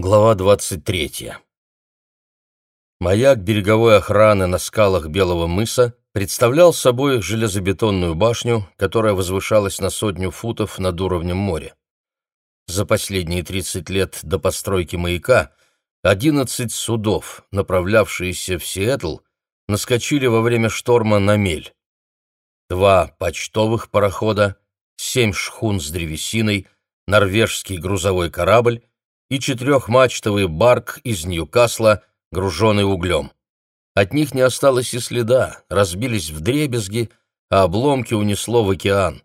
Глава 23. Маяк береговой охраны на скалах Белого мыса представлял собой железобетонную башню, которая возвышалась на сотню футов над уровнем моря. За последние 30 лет до постройки маяка 11 судов, направлявшиеся в Сиэтл, наскочили во время шторма на мель. Два почтовых парохода, семь шхун с древесиной, норвежский грузовой корабль и четырехмачтовый барк из Ньюкасла, груженный углем. От них не осталось и следа, разбились в дребезги, а обломки унесло в океан.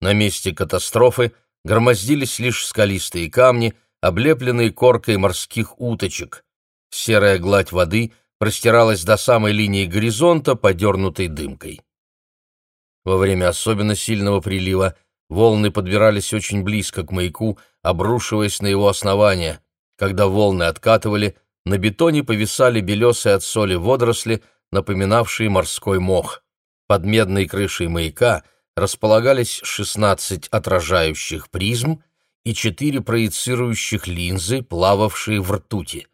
На месте катастрофы громоздились лишь скалистые камни, облепленные коркой морских уточек. Серая гладь воды простиралась до самой линии горизонта, подернутой дымкой. Во время особенно сильного прилива волны подбирались очень близко к маяку, обрушиваясь на его основание. Когда волны откатывали, на бетоне повисали белесые от соли водоросли, напоминавшие морской мох. Под медной крышей маяка располагались 16 отражающих призм и 4 проецирующих линзы, плававшие в ртути.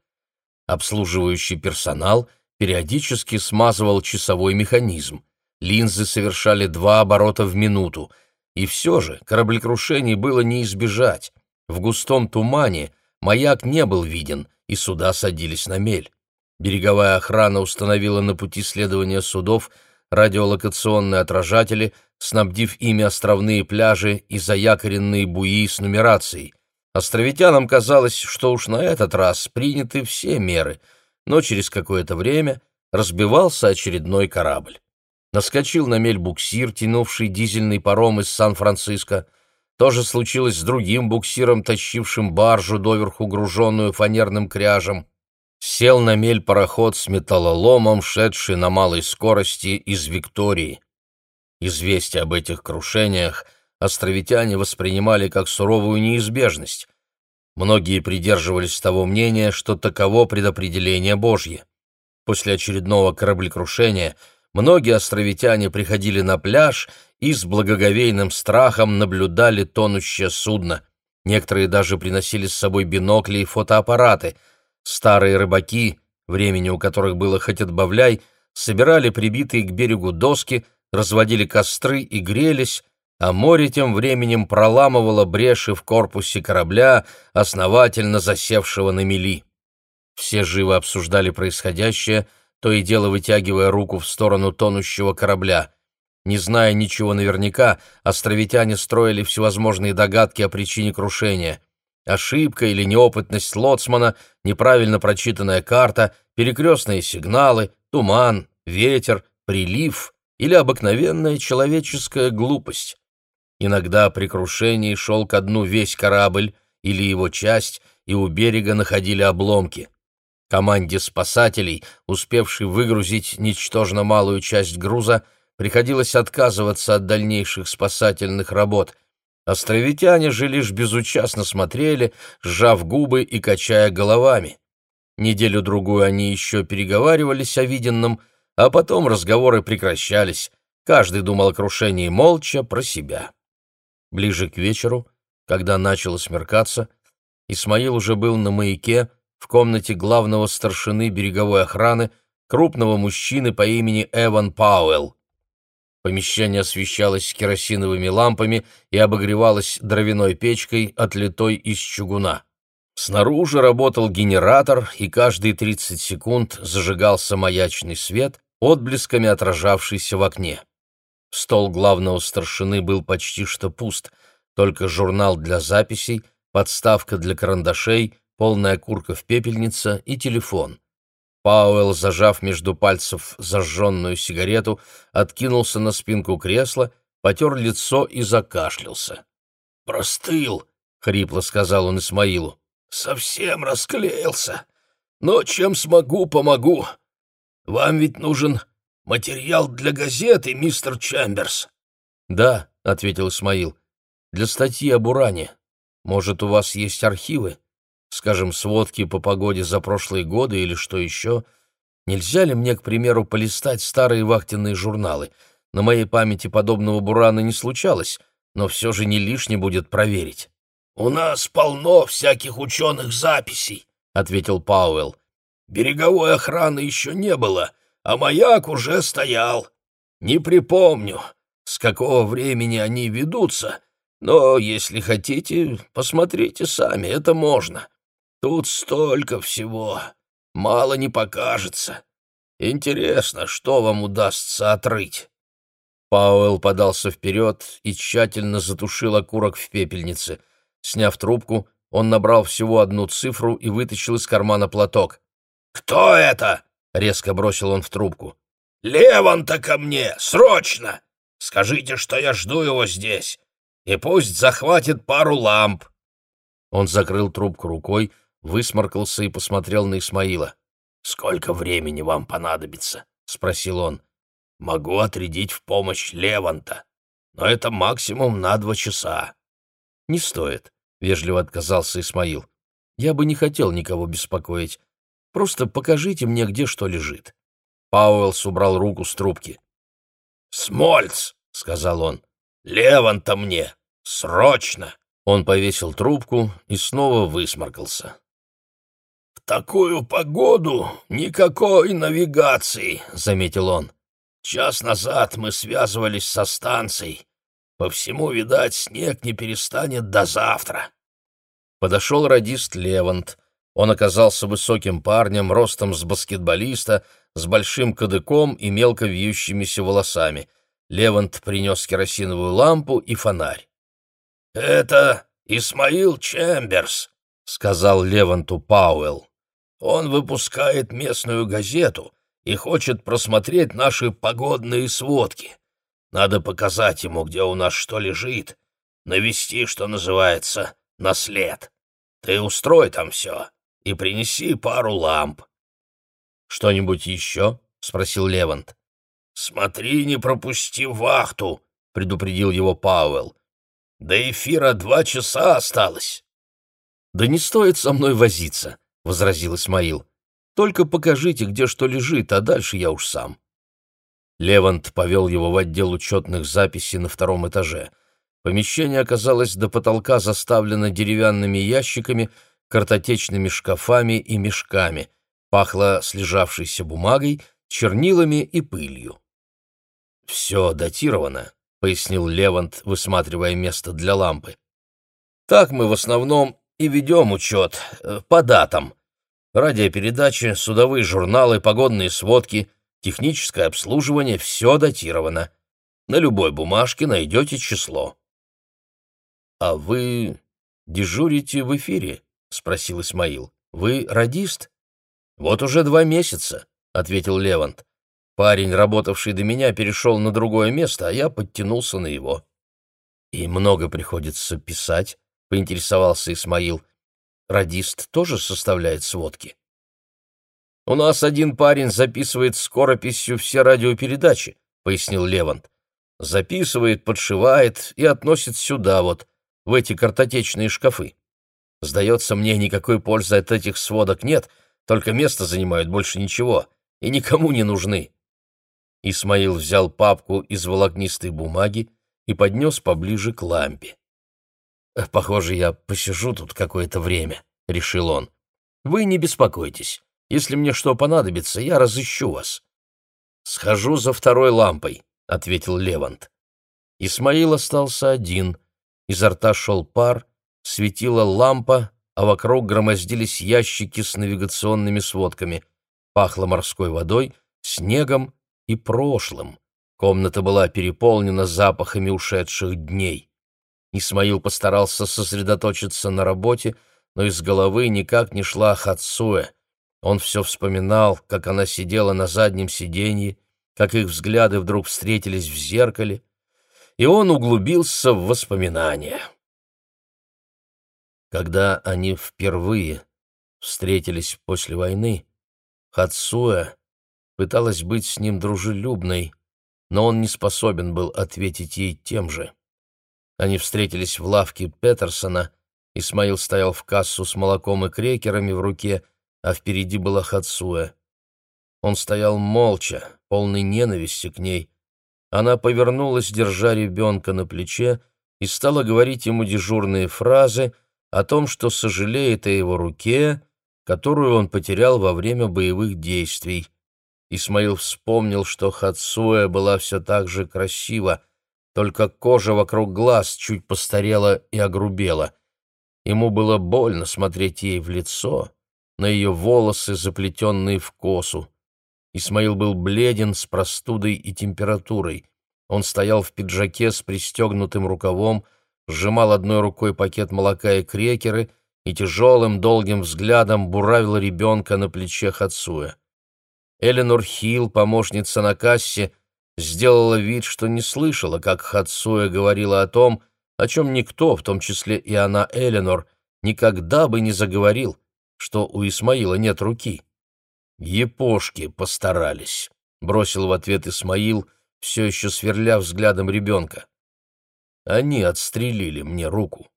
Обслуживающий персонал периодически смазывал часовой механизм. Линзы совершали два оборота в минуту, и все же кораблекрушений было не избежать. В густом тумане маяк не был виден, и суда садились на мель. Береговая охрана установила на пути следования судов радиолокационные отражатели, снабдив ими островные пляжи и заякоренные буи с нумерацией. Островитянам казалось, что уж на этот раз приняты все меры, но через какое-то время разбивался очередной корабль. Наскочил на мель буксир, тянувший дизельный паром из Сан-Франциско — то же случилось с другим буксиром, тащившим баржу, доверху груженную фанерным кряжем. Сел на мель пароход с металлоломом, шедший на малой скорости из Виктории. Известие об этих крушениях островитяне воспринимали как суровую неизбежность. Многие придерживались того мнения, что таково предопределение Божье. После очередного кораблекрушения многие островитяне приходили на пляж и с благоговейным страхом наблюдали тонущее судно. Некоторые даже приносили с собой бинокли и фотоаппараты. Старые рыбаки, времени у которых было хоть отбавляй, собирали прибитые к берегу доски, разводили костры и грелись, а море тем временем проламывало бреши в корпусе корабля, основательно засевшего на мели. Все живо обсуждали происходящее, то и дело вытягивая руку в сторону тонущего корабля. Не зная ничего наверняка, островитяне строили всевозможные догадки о причине крушения. Ошибка или неопытность лоцмана, неправильно прочитанная карта, перекрестные сигналы, туман, ветер, прилив или обыкновенная человеческая глупость. Иногда при крушении шел ко дну весь корабль или его часть, и у берега находили обломки. Команде спасателей, успевшей выгрузить ничтожно малую часть груза, приходилось отказываться от дальнейших спасательных работ. Островитяне же лишь безучастно смотрели, сжав губы и качая головами. Неделю-другую они еще переговаривались о виденном, а потом разговоры прекращались. Каждый думал о крушении молча про себя. Ближе к вечеру, когда начало смеркаться, Исмаил уже был на маяке в комнате главного старшины береговой охраны, крупного мужчины по имени Эван Пауэлл. Помещение освещалось керосиновыми лампами и обогревалось дровяной печкой, отлитой из чугуна. Снаружи работал генератор, и каждые 30 секунд зажигался маячный свет, отблесками отражавшийся в окне. Стол главного старшины был почти что пуст, только журнал для записей, подставка для карандашей, полная курка в пепельница и телефон. Пауэлл, зажав между пальцев зажженную сигарету, откинулся на спинку кресла, потер лицо и закашлялся. «Простыл», — хрипло сказал он Исмаилу. «Совсем расклеился. Но чем смогу, помогу. Вам ведь нужен материал для газеты, мистер Чемберс». «Да», — ответил Исмаил, — «для статьи об уране. Может, у вас есть архивы?» Скажем, сводки по погоде за прошлые годы или что еще, нельзя ли мне, к примеру, полистать старые вахтенные журналы? На моей памяти подобного бурана не случалось, но все же не лишне будет проверить. «У нас полно всяких ученых записей», ответил Пауэлл. «Береговой охраны еще не было, а маяк уже стоял. Не припомню, с какого времени они ведутся, но, если хотите, посмотрите сами, это можно. Тут столько всего, мало не покажется. Интересно, что вам удастся отрыть?» Пауэлл подался вперед и тщательно затушил окурок в пепельнице. Сняв трубку, он набрал всего одну цифру и вытащил из кармана платок. «Кто это?» — резко бросил он в трубку. «Леван-то ко мне! Срочно! Скажите, что я жду его здесь, и пусть захватит пару ламп!» Он закрыл трубку рукой, высморкался и посмотрел на Исмаила. «Сколько времени вам понадобится?» — спросил он. «Могу отрядить в помощь Леванта, но это максимум на два часа». «Не стоит», — вежливо отказался Исмаил. «Я бы не хотел никого беспокоить. Просто покажите мне, где что лежит». Пауэллс убрал руку с трубки. «Смольц!» — сказал он. «Леванта мне! Срочно!» Он повесил трубку и снова высморкался. «В такую погоду никакой навигации», — заметил он. «Час назад мы связывались со станцией. По всему, видать, снег не перестанет до завтра». Подошел радист Левант. Он оказался высоким парнем, ростом с баскетболиста, с большим кадыком и мелко вьющимися волосами. Левант принес керосиновую лампу и фонарь. «Это Исмаил Чемберс», — сказал Леванту Пауэлл. «Он выпускает местную газету и хочет просмотреть наши погодные сводки. Надо показать ему, где у нас что лежит, навести, что называется, на след. Ты устрой там все и принеси пару ламп. «Что-нибудь еще?» — спросил Левант. «Смотри, не пропусти вахту», — предупредил его Пауэлл. «До эфира два часа осталось». «Да не стоит со мной возиться», — возразил Исмаил. «Только покажите, где что лежит, а дальше я уж сам». Левант повел его в отдел учетных записей на втором этаже. Помещение оказалось до потолка заставлено деревянными ящиками, картотечными шкафами и мешками — Пахло слежавшейся бумагой, чернилами и пылью. «Все датировано», — пояснил Левант, высматривая место для лампы. «Так мы в основном и ведем учет, э, по датам. Радиопередачи, судовые журналы, погодные сводки, техническое обслуживание — все датировано. На любой бумажке найдете число». «А вы дежурите в эфире?» — спросил Исмаил. «Вы радист?» «Вот уже два месяца», — ответил Левант. «Парень, работавший до меня, перешел на другое место, а я подтянулся на его». «И много приходится писать», — поинтересовался Исмаил. «Радист тоже составляет сводки?» «У нас один парень записывает скорописью все радиопередачи», — пояснил Левант. «Записывает, подшивает и относит сюда вот, в эти картотечные шкафы. Сдается мне, никакой пользы от этих сводок нет, — только место занимают, больше ничего, и никому не нужны. Исмаил взял папку из волокнистой бумаги и поднес поближе к лампе. «Похоже, я посижу тут какое-то время», — решил он. «Вы не беспокойтесь. Если мне что понадобится, я разыщу вас». «Схожу за второй лампой», — ответил Левант. Исмаил остался один. Изо рта шел пар, светила лампа, а вокруг громоздились ящики с навигационными сводками. Пахло морской водой, снегом и прошлым. Комната была переполнена запахами ушедших дней. Исмаил постарался сосредоточиться на работе, но из головы никак не шла Хацуэ. Он все вспоминал, как она сидела на заднем сиденье, как их взгляды вдруг встретились в зеркале, и он углубился в воспоминания. Когда они впервые встретились после войны, Хацуэ пыталась быть с ним дружелюбной, но он не способен был ответить ей тем же. Они встретились в лавке Петерсона, Исмаил стоял в кассу с молоком и крекерами в руке, а впереди была Хацуэ. Он стоял молча, полный ненависти к ней. Она повернулась, держа ребенка на плече, и стала говорить ему дежурные фразы — о том, что сожалеет о его руке, которую он потерял во время боевых действий. Исмаил вспомнил, что Хацуэ была все так же красива, только кожа вокруг глаз чуть постарела и огрубела. Ему было больно смотреть ей в лицо, на ее волосы, заплетенные в косу. Исмаил был бледен с простудой и температурой. Он стоял в пиджаке с пристегнутым рукавом, сжимал одной рукой пакет молока и крекеры и тяжелым долгим взглядом буравил ребенка на плече Хацуя. Эленор Хилл, помощница на кассе, сделала вид, что не слышала, как Хацуя говорила о том, о чем никто, в том числе и она, Эленор, никогда бы не заговорил, что у Исмаила нет руки. «Епошки постарались», — бросил в ответ Исмаил, все еще сверля взглядом ребенка. «Они отстрелили мне руку.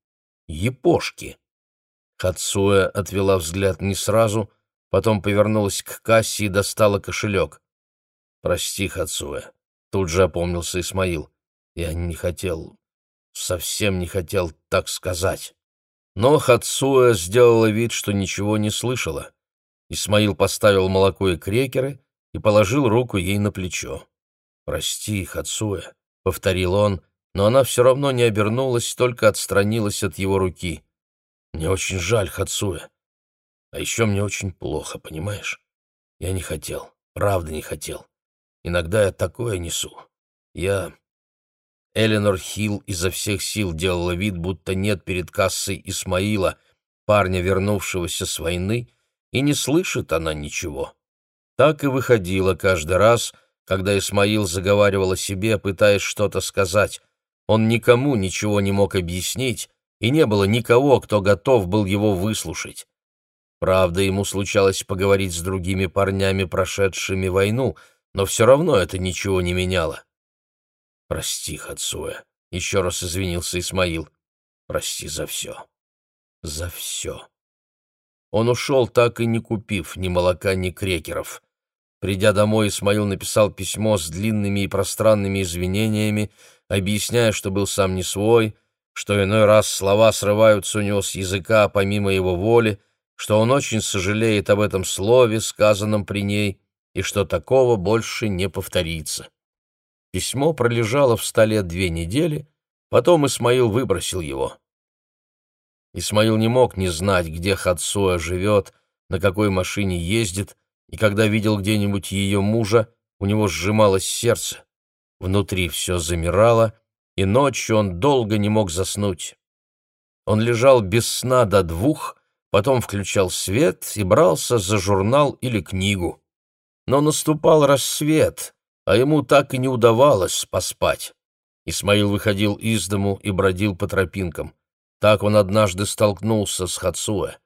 Епошки». Хацуя отвела взгляд не сразу, потом повернулась к кассе и достала кошелек. «Прости, Хацуя», — тут же опомнился Исмаил. «Я не хотел, совсем не хотел так сказать». Но Хацуя сделала вид, что ничего не слышала. Исмаил поставил молоко и крекеры и положил руку ей на плечо. «Прости, Хацуя», — повторил он, но она все равно не обернулась, только отстранилась от его руки. «Мне очень жаль, Хацуя. А еще мне очень плохо, понимаешь? Я не хотел, правда не хотел. Иногда я такое несу. Я...» Эленор Хилл изо всех сил делала вид, будто нет перед кассой Исмаила, парня, вернувшегося с войны, и не слышит она ничего. Так и выходило каждый раз, когда Исмаил заговаривал о себе, пытаясь что-то сказать. Он никому ничего не мог объяснить, и не было никого, кто готов был его выслушать. Правда, ему случалось поговорить с другими парнями, прошедшими войну, но все равно это ничего не меняло. «Прости, Хацуя», — еще раз извинился Исмаил. «Прости за все. За все». Он ушел, так и не купив ни молока, ни крекеров. Придя домой, Исмаил написал письмо с длинными и пространными извинениями, объясняя, что был сам не свой, что иной раз слова срываются у него с языка помимо его воли, что он очень сожалеет об этом слове, сказанном при ней, и что такого больше не повторится. Письмо пролежало в столе две недели, потом Исмаил выбросил его. Исмаил не мог не знать, где Хацуа живет, на какой машине ездит, и когда видел где-нибудь ее мужа, у него сжималось сердце. Внутри все замирало, и ночью он долго не мог заснуть. Он лежал без сна до двух, потом включал свет и брался за журнал или книгу. Но наступал рассвет, а ему так и не удавалось поспать. Исмаил выходил из дому и бродил по тропинкам. Так он однажды столкнулся с Хацуэ.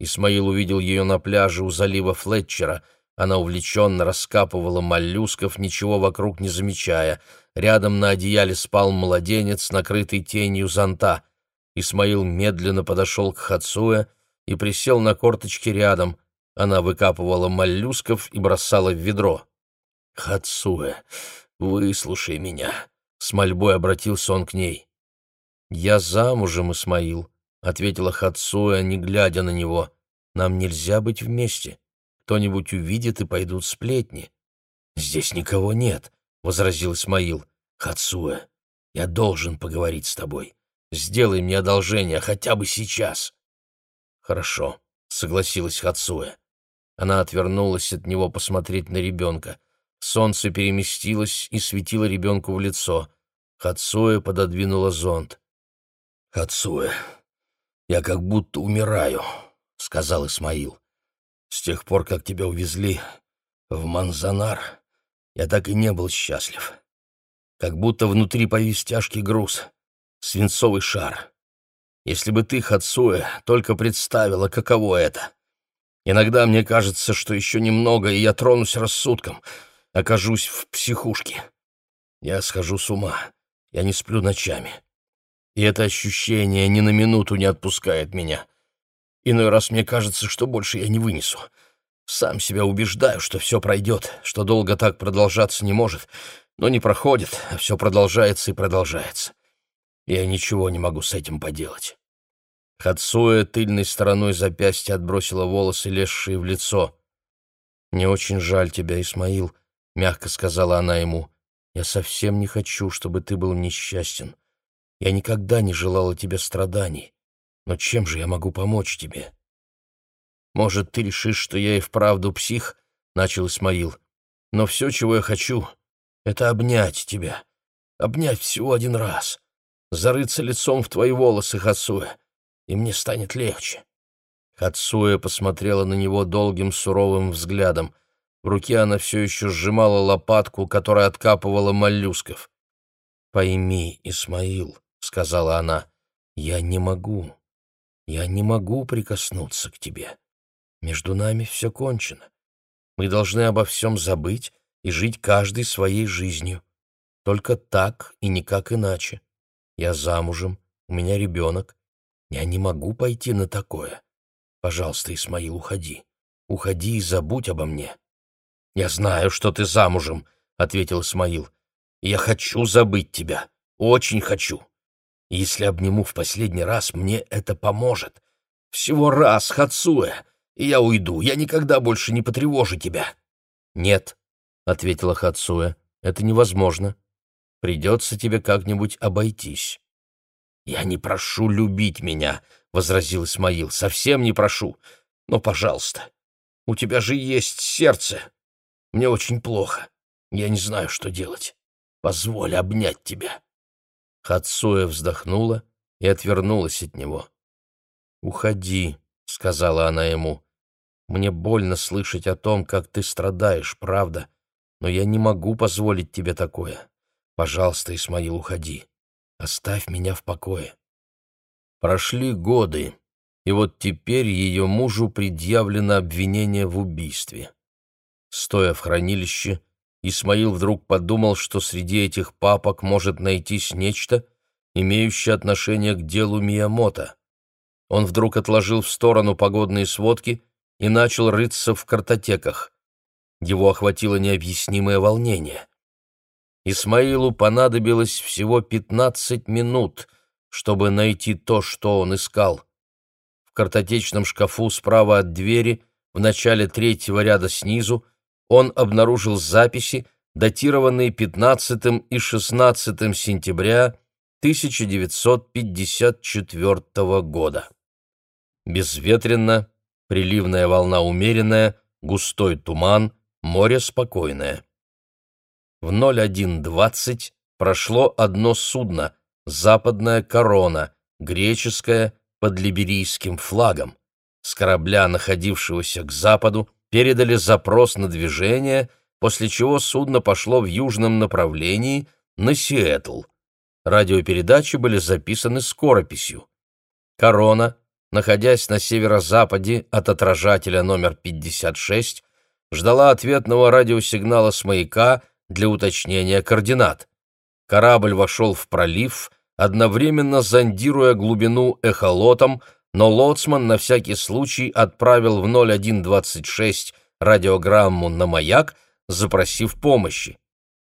Исмаил увидел ее на пляже у залива Флетчера. Она увлеченно раскапывала моллюсков, ничего вокруг не замечая. Рядом на одеяле спал младенец, накрытый тенью зонта. Исмаил медленно подошел к Хацуэ и присел на корточки рядом. Она выкапывала моллюсков и бросала в ведро. «Хацуэ, выслушай меня», — с мольбой обратился он к ней. «Я замужем, Исмаил», — ответила Хацуя, не глядя на него. «Нам нельзя быть вместе. Кто-нибудь увидит, и пойдут сплетни». «Здесь никого нет», — возразил Исмаил. «Хацуя, я должен поговорить с тобой. Сделай мне одолжение хотя бы сейчас». «Хорошо», — согласилась Хацуя. Она отвернулась от него посмотреть на ребенка. Солнце переместилось и светило ребенку в лицо. Хацуя пододвинула зонт. «Хацуэ, я как будто умираю», — сказал Исмаил. «С тех пор, как тебя увезли в Манзанар, я так и не был счастлив. Как будто внутри повис тяжкий груз, свинцовый шар. Если бы ты, Хацуэ, только представила, каково это. Иногда мне кажется, что еще немного, и я тронусь рассудком, окажусь в психушке. Я схожу с ума, я не сплю ночами» и это ощущение ни на минуту не отпускает меня. Иной раз мне кажется, что больше я не вынесу. Сам себя убеждаю, что все пройдет, что долго так продолжаться не может, но не проходит, а все продолжается и продолжается. Я ничего не могу с этим поделать. Хацуя тыльной стороной запястья отбросила волосы, лезшие в лицо. «Мне очень жаль тебя, Исмаил», — мягко сказала она ему. «Я совсем не хочу, чтобы ты был несчастен. Я никогда не желала тебе страданий. Но чем же я могу помочь тебе?» «Может, ты решишь, что я и вправду псих?» — начал Исмаил. «Но все, чего я хочу, — это обнять тебя. Обнять всего один раз. Зарыться лицом в твои волосы, Хацуя, и мне станет легче». Хацуя посмотрела на него долгим суровым взглядом. В руке она все еще сжимала лопатку, которая откапывала моллюсков. «Пойми, Исмаил», — сказала она, — «я не могу, я не могу прикоснуться к тебе. Между нами все кончено. Мы должны обо всем забыть и жить каждой своей жизнью. Только так и никак иначе. Я замужем, у меня ребенок. Я не могу пойти на такое. Пожалуйста, Исмаил, уходи. Уходи и забудь обо мне. Я знаю, что ты замужем, — ответил Исмаил. Я хочу забыть тебя. Очень хочу. Если обниму в последний раз, мне это поможет. Всего раз, Хацуэ, и я уйду. Я никогда больше не потревожу тебя. Нет, — ответила Хацуэ, — это невозможно. Придется тебе как-нибудь обойтись. Я не прошу любить меня, — возразил Исмаил, — совсем не прошу. Но, пожалуйста, у тебя же есть сердце. Мне очень плохо. Я не знаю, что делать. Позволь обнять тебя. Хацуя вздохнула и отвернулась от него. «Уходи», — сказала она ему. «Мне больно слышать о том, как ты страдаешь, правда, но я не могу позволить тебе такое. Пожалуйста, Исмаил, уходи. Оставь меня в покое». Прошли годы, и вот теперь ее мужу предъявлено обвинение в убийстве. Стоя в хранилище, Исмаил вдруг подумал, что среди этих папок может найтись нечто, имеющее отношение к делу Миямото. Он вдруг отложил в сторону погодные сводки и начал рыться в картотеках. Его охватило необъяснимое волнение. Исмаилу понадобилось всего пятнадцать минут, чтобы найти то, что он искал. В картотечном шкафу справа от двери, в начале третьего ряда снизу, он обнаружил записи, датированные 15 и 16 сентября 1954 года. Безветренно, приливная волна умеренная, густой туман, море спокойное. В 01.20 прошло одно судно, западная корона, греческая, под либерийским флагом. С корабля, находившегося к западу, передали запрос на движение, после чего судно пошло в южном направлении на Сиэтл. Радиопередачи были записаны скорописью. «Корона», находясь на северо-западе от отражателя номер 56, ждала ответного радиосигнала с маяка для уточнения координат. Корабль вошел в пролив, одновременно зондируя глубину эхолотом, но лоцман на всякий случай отправил в 0126 радиограмму на маяк, запросив помощи.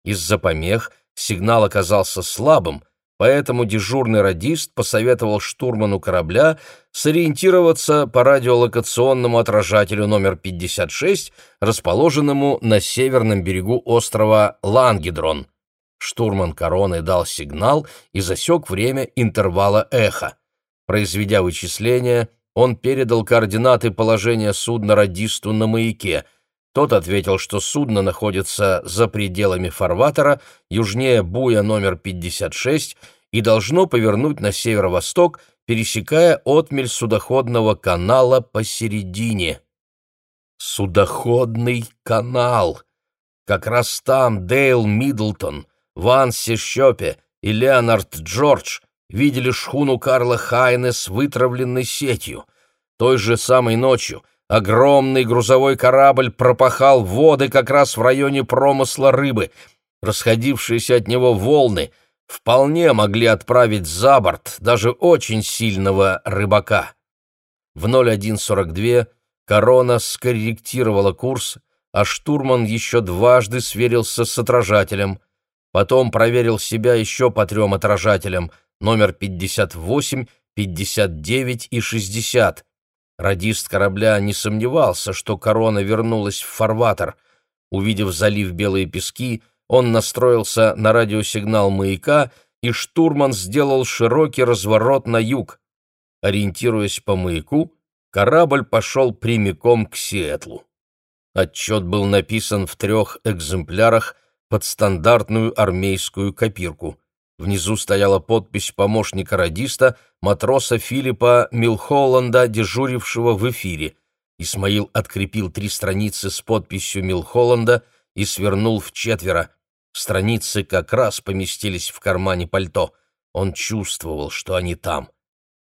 Из-за помех сигнал оказался слабым, поэтому дежурный радист посоветовал штурману корабля сориентироваться по радиолокационному отражателю номер 56, расположенному на северном берегу острова Лангедрон. Штурман короны дал сигнал и засек время интервала эха. Произведя вычисления, он передал координаты положения судна радисту на маяке. Тот ответил, что судно находится за пределами фарватера, южнее буя номер 56, и должно повернуть на северо-восток, пересекая отмель судоходного канала посередине. Судоходный канал! Как раз там Дейл Миддлтон, Ванси Щопе и Леонард Джордж видели шхуну Карла Хайне с вытравленной сетью. Той же самой ночью огромный грузовой корабль пропахал воды как раз в районе промысла рыбы. Расходившиеся от него волны вполне могли отправить за борт даже очень сильного рыбака. В 01.42 корона скорректировала курс, а штурман еще дважды сверился с отражателем. Потом проверил себя еще по трем отражателям, номер 58, 59 и 60. Радист корабля не сомневался, что корона вернулась в фарватер. Увидев залив Белые пески, он настроился на радиосигнал маяка, и штурман сделал широкий разворот на юг. Ориентируясь по маяку, корабль пошел прямиком к Сиэтлу. Отчет был написан в трех экземплярах под стандартную армейскую копирку. Внизу стояла подпись помощника радиста, матроса Филиппа Милхолланда, дежурившего в эфире. Исмаил открепил три страницы с подписью Милхолланда и свернул в четверо. Страницы как раз поместились в кармане пальто. Он чувствовал, что они там.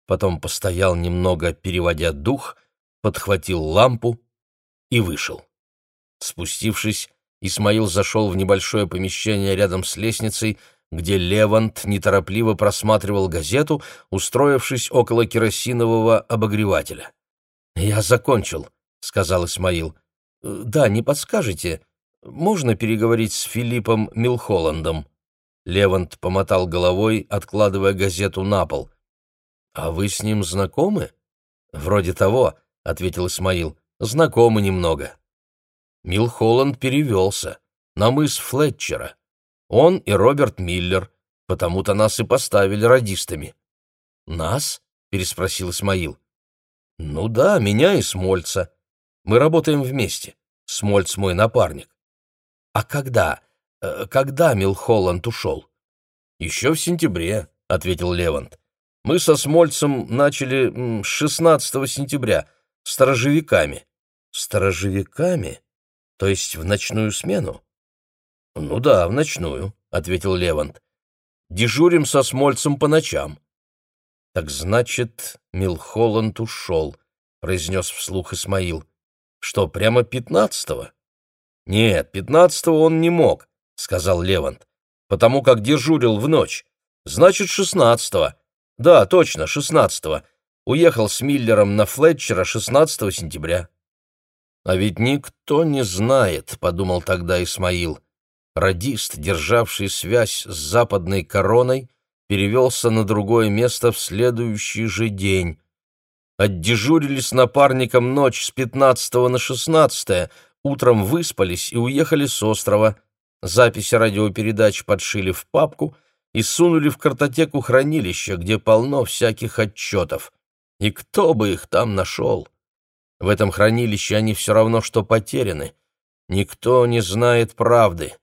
Потом постоял немного, переводя дух, подхватил лампу и вышел. Спустившись, Исмаил зашел в небольшое помещение рядом с лестницей, где Левант неторопливо просматривал газету, устроившись около керосинового обогревателя. «Я закончил», — сказал Исмаил. «Да, не подскажете, можно переговорить с Филиппом Милхолландом?» Левант помотал головой, откладывая газету на пол. «А вы с ним знакомы?» «Вроде того», — ответил Исмаил. «Знакомы немного». Милхолланд перевелся на мыс Флетчера. Он и Роберт Миллер, потому-то нас и поставили радистами. «Нас?» — переспросил Исмаил. «Ну да, меня и Смольца. Мы работаем вместе. Смольц мой напарник». «А когда? Э, когда Милхолланд ушел?» «Еще в сентябре», — ответил Левант. «Мы со Смольцем начали 16 сентября, сторожевиками». «Сторожевиками?» То есть в ночную смену? Ну да, в ночную, ответил Левант. Дежурим со Смольцем по ночам. Так значит, Милхолланд ушел, произнес вслух Исмаил. Что, прямо пятнадцатого? Нет, пятнадцатого он не мог, сказал Левант, потому как дежурил в ночь. Значит, шестнадцатого. Да, точно, шестнадцатого. Уехал с Миллером на Флетчера 16 сентября. «А ведь никто не знает», — подумал тогда Исмаил. Радист, державший связь с западной короной, перевелся на другое место в следующий же день. Отдежурили с напарником ночь с 15 на 16, утром выспались и уехали с острова. Записи радиопередач подшили в папку и сунули в картотеку хранилища, где полно всяких отчетов. И кто бы их там нашел? В этом хранилище они все равно, что потеряны. Никто не знает правды,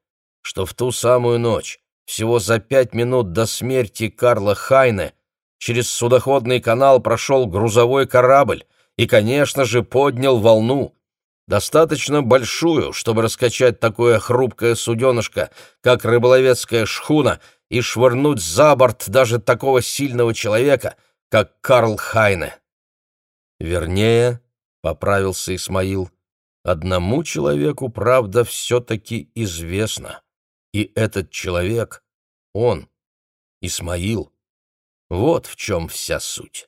что в ту самую ночь, всего за пять минут до смерти Карла Хайне, через судоходный канал прошел грузовой корабль и, конечно же, поднял волну. Достаточно большую, чтобы раскачать такое хрупкое суденышко, как рыболовецкая шхуна, и швырнуть за борт даже такого сильного человека, как Карл Хайне. Вернее, — поправился Исмаил. «Одному человеку правда все-таки известна. И этот человек — он, Исмаил. Вот в чем вся суть».